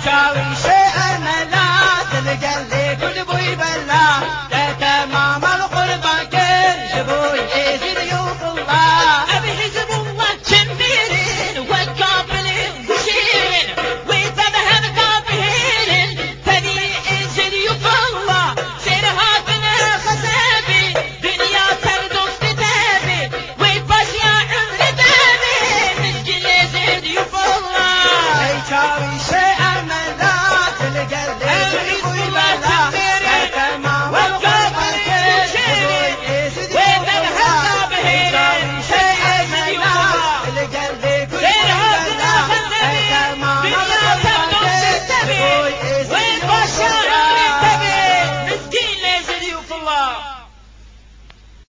تساوي شيئا لا تلقى